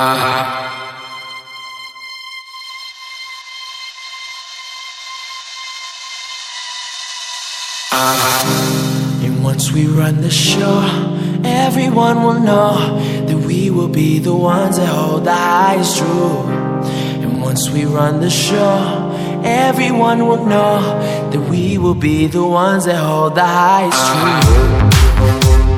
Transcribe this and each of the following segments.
Uh-huh. And once we run the show, everyone will know that we will be the ones that hold the highest truth. And once we run the show, everyone will know that we will be the ones that hold the highest truth.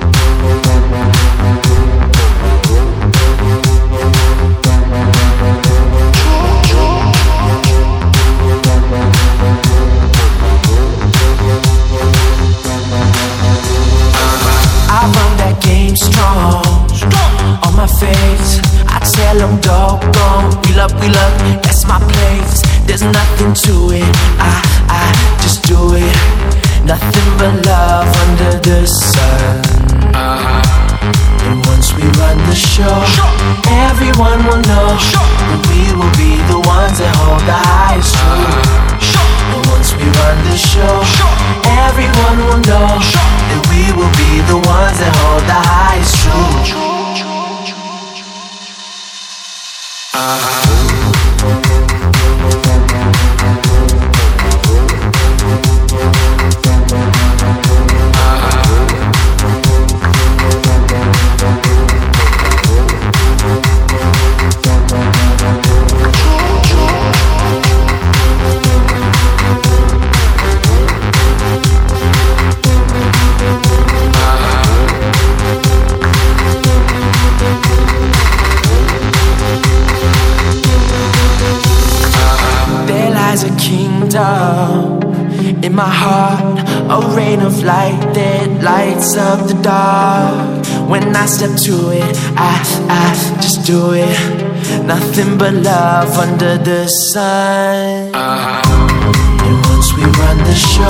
Them We love, wheel up, that's my place. There's nothing to it. I, I just do it. Nothing but love under the sun. Uh-huh. And once we run the show, everyone will know that we will be the ones that hold the highest truth. Uh-huh. And Lies a kingdom in my heart, a rain of light that lights up the dark. When I step to it, I, I just do it. Nothing but love under the sun. Uh-huh. And once we run the show,